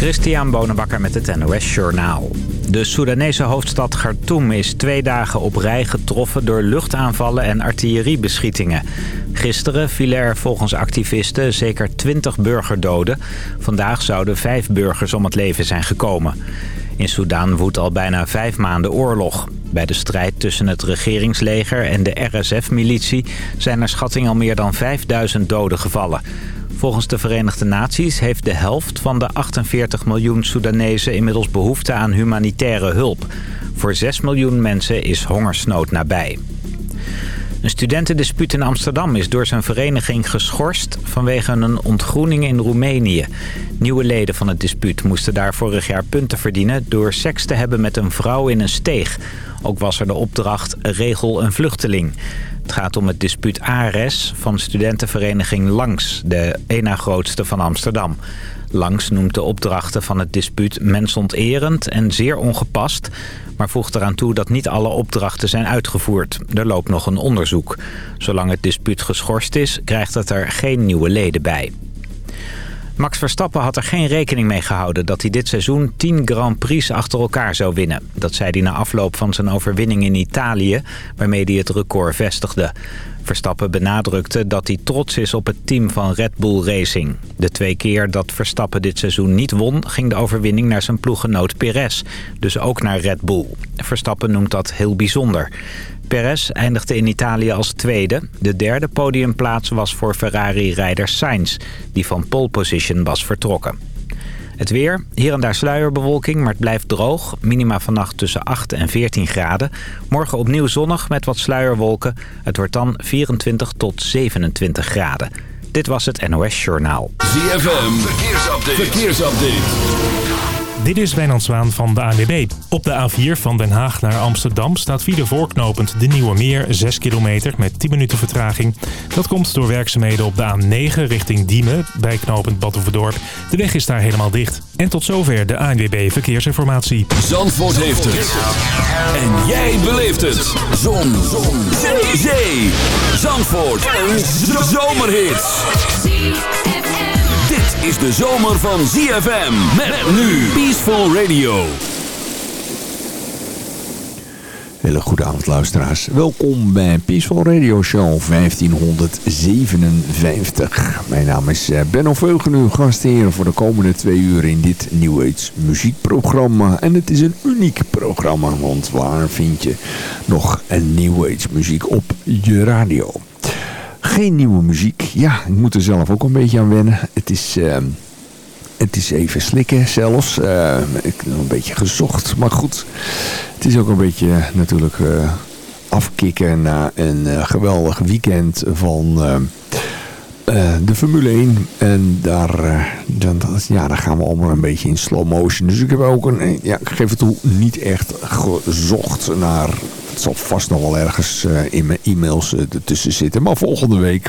Christian Bonenbakker met het NOS Journaal. De Soedanese hoofdstad Khartoum is twee dagen op rij getroffen door luchtaanvallen en artilleriebeschietingen. Gisteren vielen er volgens activisten zeker 20 burgerdoden. Vandaag zouden vijf burgers om het leven zijn gekomen. In Soedan woedt al bijna vijf maanden oorlog. Bij de strijd tussen het regeringsleger en de RSF-militie zijn er schatting al meer dan 5000 doden gevallen. Volgens de Verenigde Naties heeft de helft van de 48 miljoen Soedanezen inmiddels behoefte aan humanitaire hulp. Voor 6 miljoen mensen is hongersnood nabij. Een studentendispuut in Amsterdam is door zijn vereniging geschorst vanwege een ontgroening in Roemenië. Nieuwe leden van het dispuut moesten daar vorig jaar punten verdienen door seks te hebben met een vrouw in een steeg. Ook was er de opdracht regel een vluchteling. Het gaat om het dispuut ARES van studentenvereniging Langs, de ena grootste van Amsterdam. Langs noemt de opdrachten van het dispuut mensonterend en zeer ongepast... maar voegt eraan toe dat niet alle opdrachten zijn uitgevoerd. Er loopt nog een onderzoek. Zolang het dispuut geschorst is, krijgt het er geen nieuwe leden bij. Max Verstappen had er geen rekening mee gehouden dat hij dit seizoen 10 Grand Prix achter elkaar zou winnen. Dat zei hij na afloop van zijn overwinning in Italië, waarmee hij het record vestigde. Verstappen benadrukte dat hij trots is op het team van Red Bull Racing. De twee keer dat Verstappen dit seizoen niet won, ging de overwinning naar zijn ploeggenoot Perez. Dus ook naar Red Bull. Verstappen noemt dat heel bijzonder. Perez eindigde in Italië als tweede. De derde podiumplaats was voor Ferrari-rijder Sainz, die van pole position was vertrokken. Het weer, hier en daar sluierbewolking, maar het blijft droog. Minima vannacht tussen 8 en 14 graden. Morgen opnieuw zonnig met wat sluierwolken. Het wordt dan 24 tot 27 graden. Dit was het NOS Journaal. ZFM, verkeersupdate. verkeersupdate. Dit is Wijnand Zwaan van de ANWB. Op de A4 van Den Haag naar Amsterdam staat de voorknopend de Nieuwe Meer 6 kilometer met 10 minuten vertraging. Dat komt door werkzaamheden op de A9 richting Diemen bij knopend Badhoevedorp. De weg is daar helemaal dicht. En tot zover de ANWB Verkeersinformatie. Zandvoort heeft het. En jij beleeft het. Zon. Zon. Zee. Zandvoort. Een zomerhit is de zomer van ZFM. Met nu Peaceful Radio. Hele goede avond luisteraars. Welkom bij Peaceful Radio Show 1557. Mijn naam is eh, Benno Veugen, uw gastheer voor de komende twee uur in dit New Age muziekprogramma. En het is een uniek programma, want waar vind je nog een New Age muziek op je radio? Geen nieuwe muziek. Ja, ik moet er zelf ook een beetje aan wennen. Het is, uh, het is even slikken zelfs. Uh, ik heb een beetje gezocht. Maar goed, het is ook een beetje natuurlijk uh, afkicken na een geweldig weekend van de Formule 1. En daar, ja, daar gaan we allemaal een beetje in slow motion. Dus ik heb ook een, ja, ik geef het toe, niet echt gezocht naar het zal vast nog wel ergens uh, in mijn e-mails uh, ertussen zitten. Maar volgende week.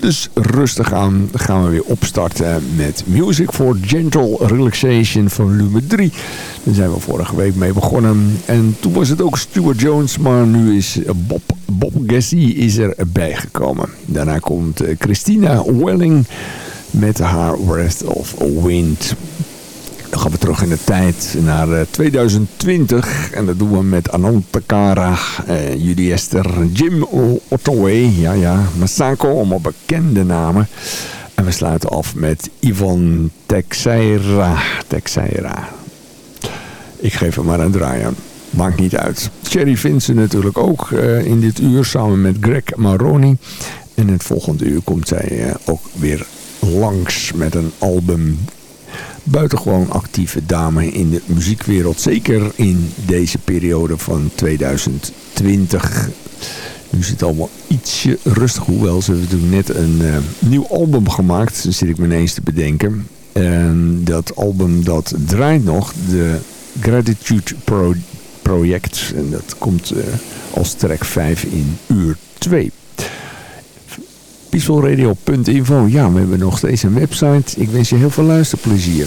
Dus rustig aan gaan we weer opstarten met Music for Gentle Relaxation volume 3. Daar zijn we vorige week mee begonnen. En toen was het ook Stuart Jones, maar nu is Bob, Bob Gessie is erbij gekomen. Daarna komt uh, Christina Welling met haar Breath of Wind. Dan gaan we terug in de tijd naar 2020. Eh, en dat doen we met Anand Takara, uh, Judy Esther, Jim Ottaway, ja ja, Masako, allemaal bekende namen. En we sluiten af met Ivan Texeira. Texeira. Ik geef hem maar een draai aan. Maakt niet uit. Cherry Vincent natuurlijk ook uh, in dit uur samen met Greg Maroni. En in het volgende uur komt zij uh, ook weer langs met een album buitengewoon actieve dame in de muziekwereld. Zeker in deze periode van 2020. Nu is het allemaal ietsje rustig. Hoewel ze hebben net een uh, nieuw album gemaakt. Zit ik me ineens te bedenken. En dat album dat draait nog. De Gratitude Pro Project. En dat komt uh, als track 5 in uur 2 peacefulradio.info. Ja, we hebben nog steeds een website. Ik wens je heel veel luisterplezier.